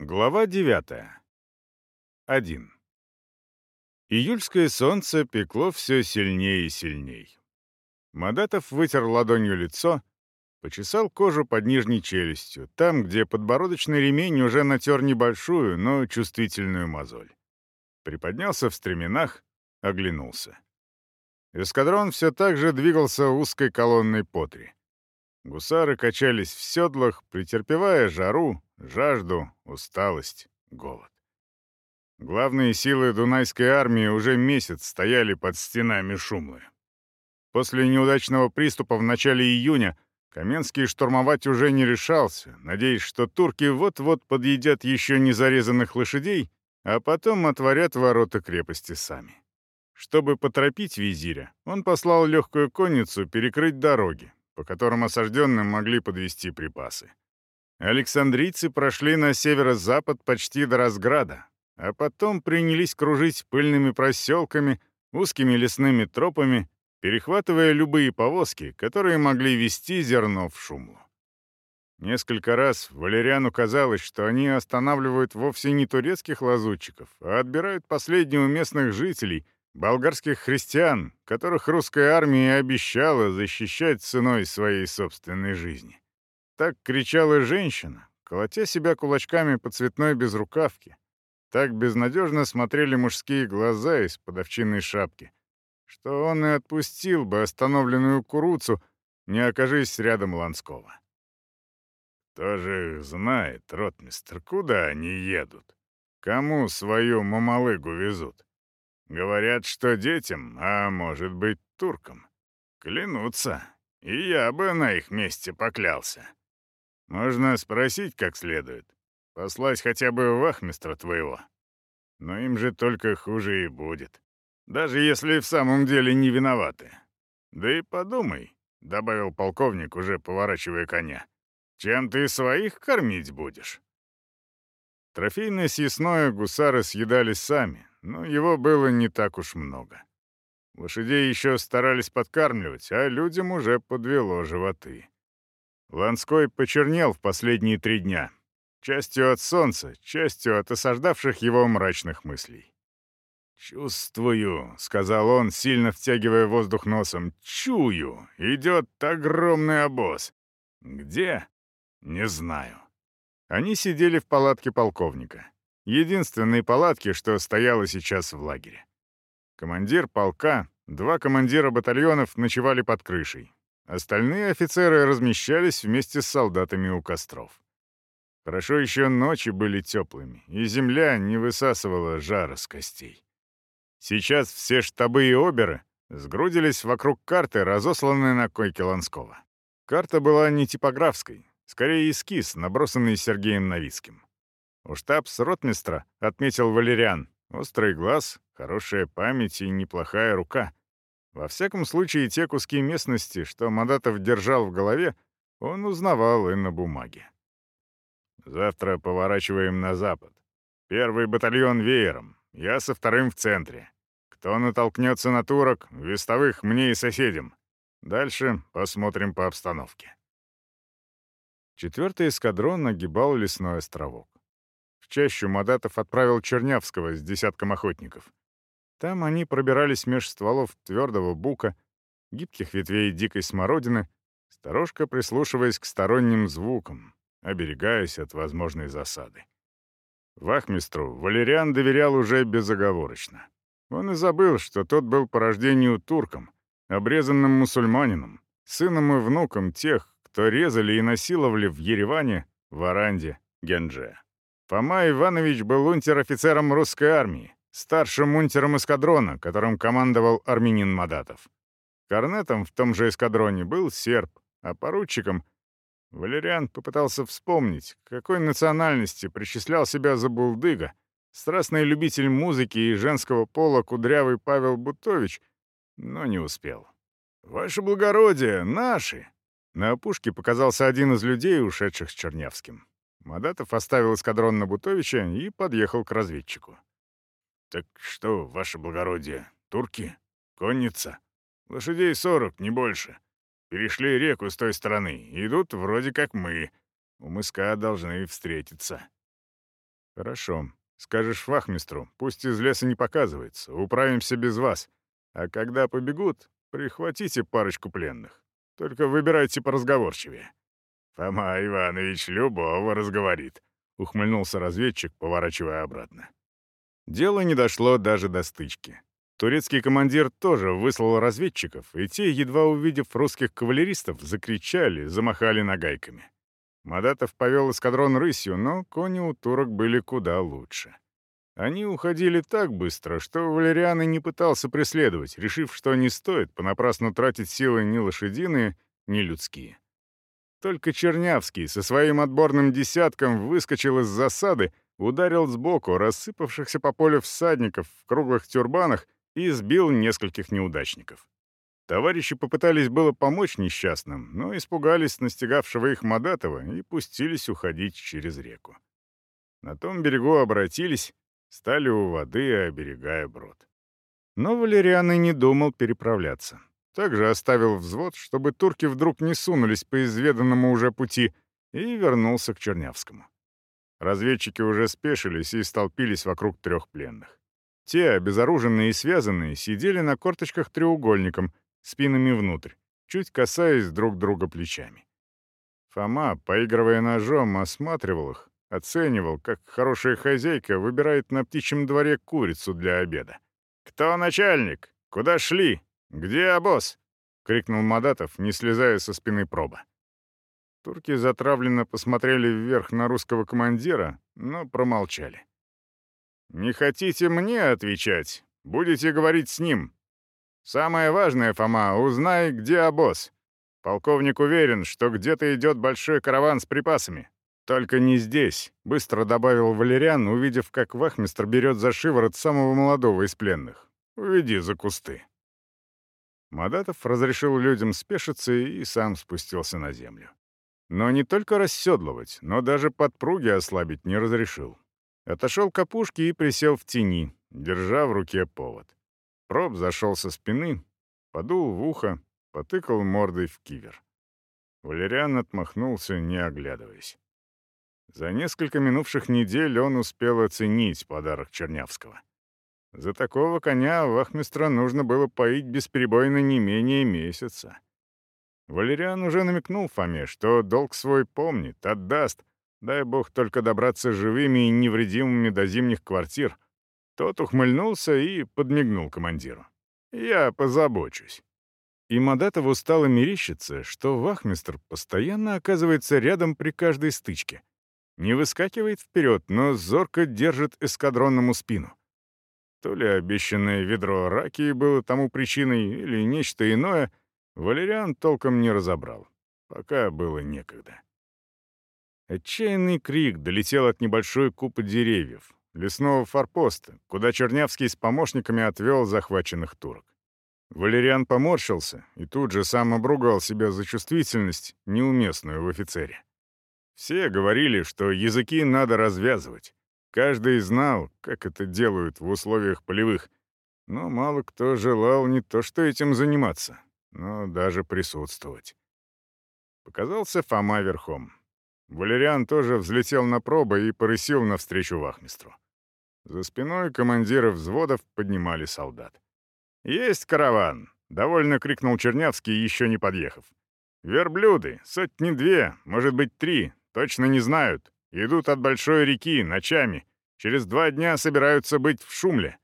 Глава 9. 1. Июльское солнце пекло все сильнее и сильней. Мадатов вытер ладонью лицо, почесал кожу под нижней челюстью, там, где подбородочный ремень уже натер небольшую, но чувствительную мозоль. Приподнялся в стременах, оглянулся. Эскадрон все так же двигался узкой колонной по три. Гусары качались в седлах, претерпевая жару, жажду, усталость, голод. Главные силы Дунайской армии уже месяц стояли под стенами Шумлы. После неудачного приступа в начале июня Каменский штурмовать уже не решался, надеясь, что турки вот-вот подъедят еще не зарезанных лошадей, а потом отворят ворота крепости сами. Чтобы поторопить визиря, он послал легкую конницу перекрыть дороги, по которым осажденным могли подвести припасы. Александрийцы прошли на северо-запад почти до Разграда, а потом принялись кружить пыльными проселками, узкими лесными тропами, перехватывая любые повозки, которые могли вести зерно в Шумлу. Несколько раз Валериану казалось, что они останавливают вовсе не турецких лазутчиков, а отбирают последние у местных жителей, болгарских христиан, которых русская армия обещала защищать ценой своей собственной жизни. Так кричала женщина, колотя себя кулачками по цветной безрукавке. Так безнадежно смотрели мужские глаза из-под овчинной шапки, что он и отпустил бы остановленную куруцу, не окажись рядом Ланского. «Кто же их знает, ротмистр, куда они едут? Кому свою мамалыгу везут? Говорят, что детям, а может быть, туркам. Клянутся, и я бы на их месте поклялся». Можно спросить как следует. Послать хотя бы вахмистра твоего. Но им же только хуже и будет. Даже если в самом деле не виноваты. Да и подумай, — добавил полковник, уже поворачивая коня, — чем ты своих кормить будешь? Трофейное съестное гусары съедали сами, но его было не так уж много. Лошадей еще старались подкармливать, а людям уже подвело животы. Ланской почернел в последние три дня. Частью от солнца, частью от осаждавших его мрачных мыслей. «Чувствую», — сказал он, сильно втягивая воздух носом, — «чую, идет огромный обоз. Где? Не знаю». Они сидели в палатке полковника. Единственной палатке, что стояла сейчас в лагере. Командир полка, два командира батальонов ночевали под крышей. Остальные офицеры размещались вместе с солдатами у костров. Хорошо еще ночи были теплыми, и земля не высасывала жара с костей. Сейчас все штабы и оберы сгрудились вокруг карты, разосланной на койке Ланского. Карта была не типографской, скорее эскиз, набросанный Сергеем Новицким. У штабс-ротмистра, отметил Валериан, острый глаз, хорошая память и неплохая рука. Во всяком случае, те куски местности, что Мадатов держал в голове, он узнавал и на бумаге. «Завтра поворачиваем на запад. Первый батальон веером, я со вторым в центре. Кто натолкнется на турок, вестовых мне и соседям. Дальше посмотрим по обстановке». Четвертый эскадрон нагибал лесной островок. В чащу Мадатов отправил Чернявского с десятком охотников. Там они пробирались меж стволов твердого бука, гибких ветвей дикой смородины, сторожка прислушиваясь к сторонним звукам, оберегаясь от возможной засады. Вахмистру Валериан доверял уже безоговорочно. Он и забыл, что тот был по рождению турком, обрезанным мусульманином, сыном и внуком тех, кто резали и насиловали в Ереване, Варанде, Генже. Фома Иванович был унтер-офицером русской армии, старшим унтером эскадрона, которым командовал армянин Мадатов. Корнетом в том же эскадроне был серб, а поручиком Валериан попытался вспомнить, к какой национальности причислял себя Забулдыга, страстный любитель музыки и женского пола кудрявый Павел Бутович, но не успел. «Ваше благородие, наши!» На опушке показался один из людей, ушедших с Чернявским. Мадатов оставил эскадрон на Бутовича и подъехал к разведчику. «Так что, ваше благородие, турки? Конница? Лошадей сорок, не больше. Перешли реку с той стороны, идут вроде как мы. У мыска должны встретиться». «Хорошо. Скажешь вахмистру, пусть из леса не показывается, управимся без вас. А когда побегут, прихватите парочку пленных. Только выбирайте поразговорчивее». «Фома Иванович любого разговорит», — ухмыльнулся разведчик, поворачивая обратно. Дело не дошло даже до стычки. Турецкий командир тоже выслал разведчиков, и те, едва увидев русских кавалеристов, закричали, замахали нагайками. Мадатов повел эскадрон рысью, но кони у турок были куда лучше. Они уходили так быстро, что Валериан и не пытался преследовать, решив, что не стоит понапрасну тратить силы ни лошадиные, ни людские. Только Чернявский со своим отборным десятком выскочил из засады, ударил сбоку рассыпавшихся по полю всадников в круглых тюрбанах и сбил нескольких неудачников. Товарищи попытались было помочь несчастным, но испугались настигавшего их Мадатова и пустились уходить через реку. На том берегу обратились, стали у воды, оберегая брод. Но Валериан и не думал переправляться. Также оставил взвод, чтобы турки вдруг не сунулись по изведанному уже пути, и вернулся к Чернявскому. Разведчики уже спешились и столпились вокруг трех пленных. Те, обезоруженные и связанные, сидели на корточках треугольником, спинами внутрь, чуть касаясь друг друга плечами. Фома, поигрывая ножом, осматривал их, оценивал, как хорошая хозяйка выбирает на птичьем дворе курицу для обеда. «Кто начальник? Куда шли? Где обоз?» — крикнул Мадатов, не слезая со спины проба. Турки затравленно посмотрели вверх на русского командира, но промолчали. «Не хотите мне отвечать? Будете говорить с ним. Самое важное, Фома, узнай, где обоз. Полковник уверен, что где-то идет большой караван с припасами. Только не здесь», — быстро добавил Валериан, увидев, как вахмистр берет за шиворот самого молодого из пленных. «Уведи за кусты». Мадатов разрешил людям спешиться и сам спустился на землю. Но не только расседлывать, но даже подпруги ослабить не разрешил. Отошел к опушке и присел в тени, держа в руке повод. Проб зашел со спины, подул в ухо, потыкал мордой в кивер. Валериан отмахнулся, не оглядываясь. За несколько минувших недель он успел оценить подарок Чернявского. За такого коня вахмистра нужно было поить бесперебойно не менее месяца. Валериан уже намекнул Фоме, что долг свой помнит, отдаст, Дай бог только добраться живыми и невредимыми до зимних квартир. Тот ухмыльнулся и подмигнул командиру. «Я позабочусь». И Мадатову стало мерещиться, что вахмистр постоянно оказывается рядом при каждой стычке. Не выскакивает вперед, но зорко держит эскадронному спину. То ли обещанное ведро раки было тому причиной, или нечто иное, Валериан толком не разобрал. Пока было некогда. Отчаянный крик долетел от небольшой купы деревьев, лесного форпоста, куда Чернявский с помощниками отвел захваченных турок. Валериан поморщился и тут же сам обругал себя за чувствительность, неуместную в офицере. Все говорили, что языки надо развязывать. Каждый знал, как это делают в условиях полевых, но мало кто желал не то что этим заниматься, но даже присутствовать. Показался Фома верхом. Валериан тоже взлетел на пробы и порысил навстречу вахмистру. За спиной командиры взводов поднимали солдат. «Есть караван!» — довольно крикнул Чернявский, еще не подъехав. «Верблюды, сотни две, может быть, три, точно не знают. Идут от большой реки, ночами. Через два дня собираются быть в Шумле.